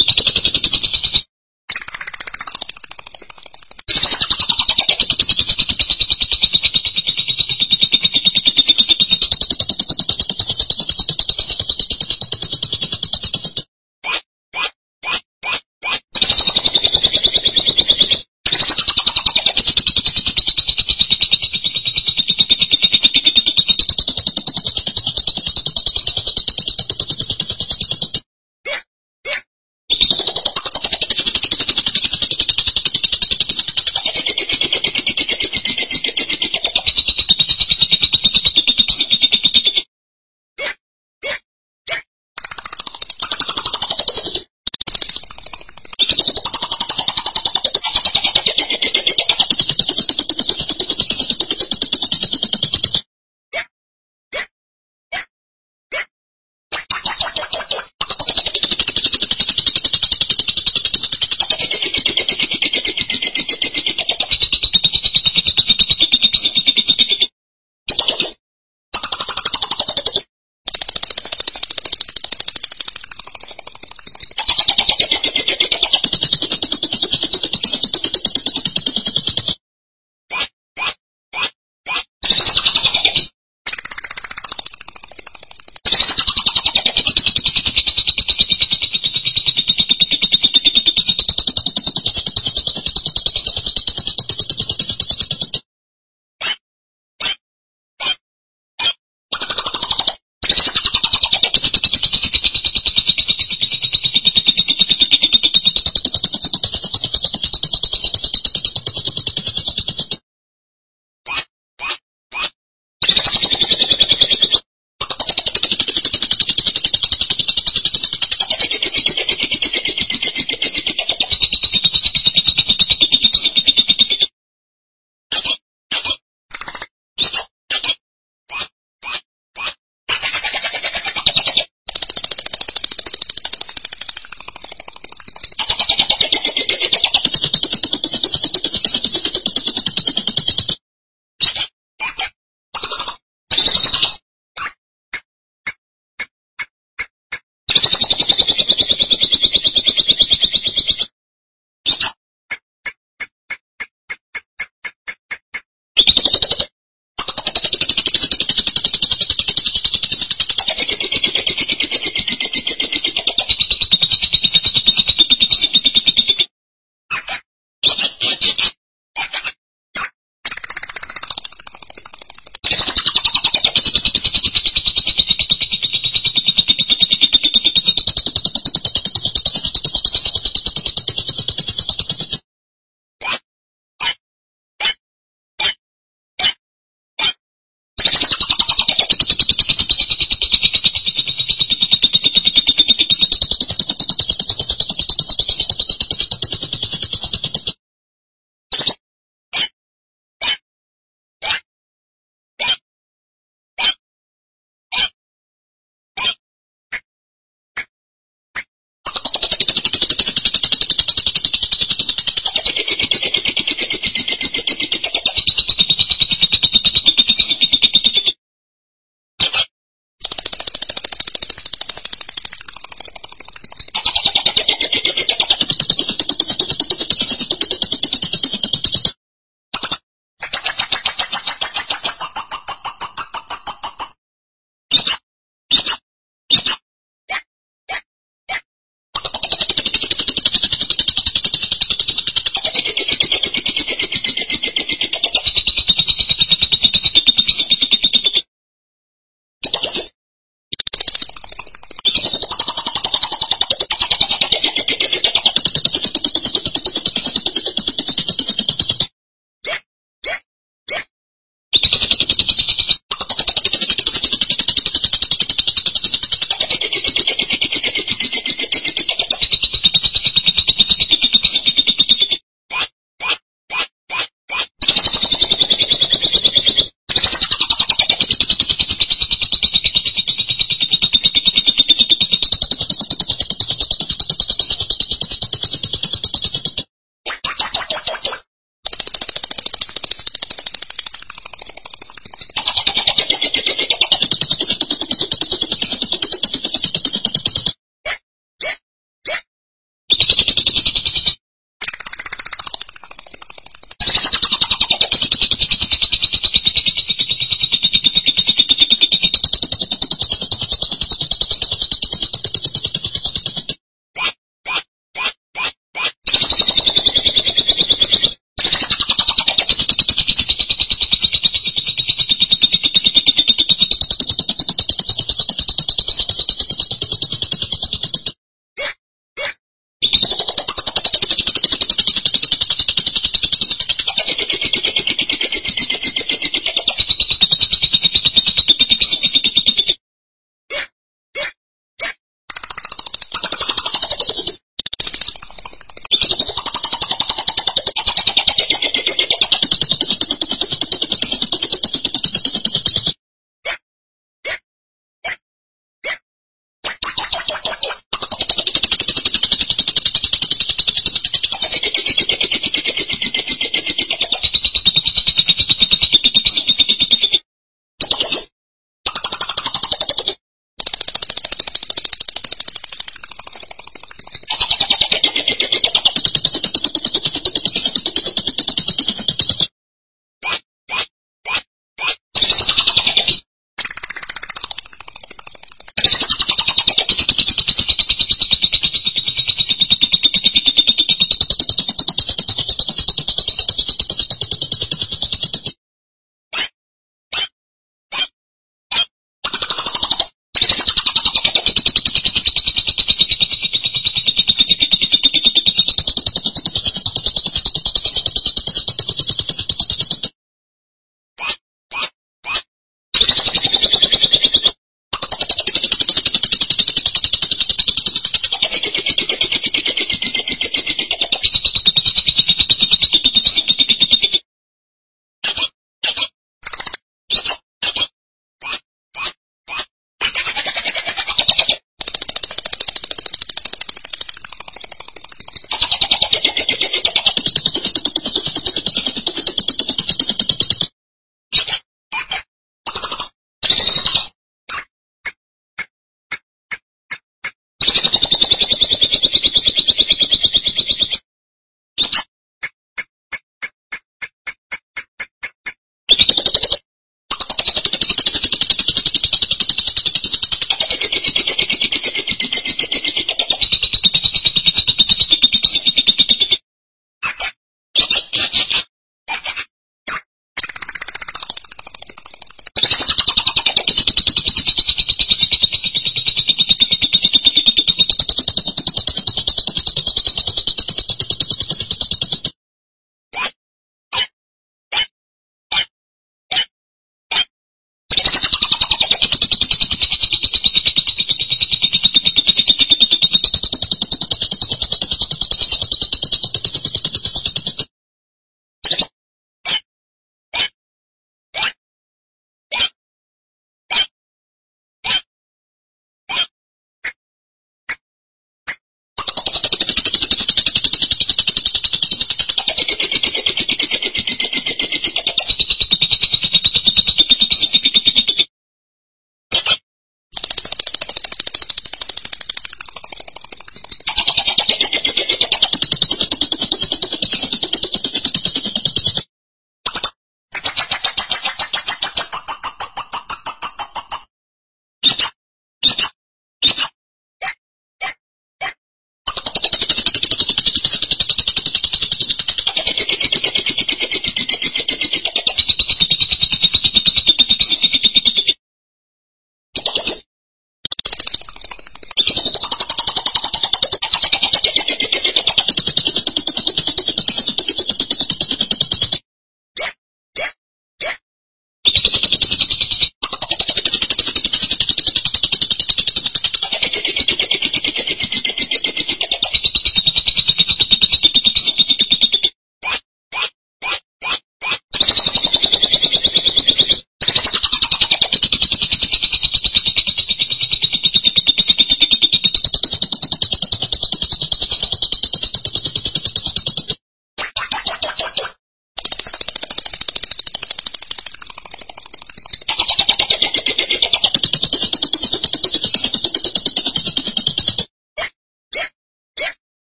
you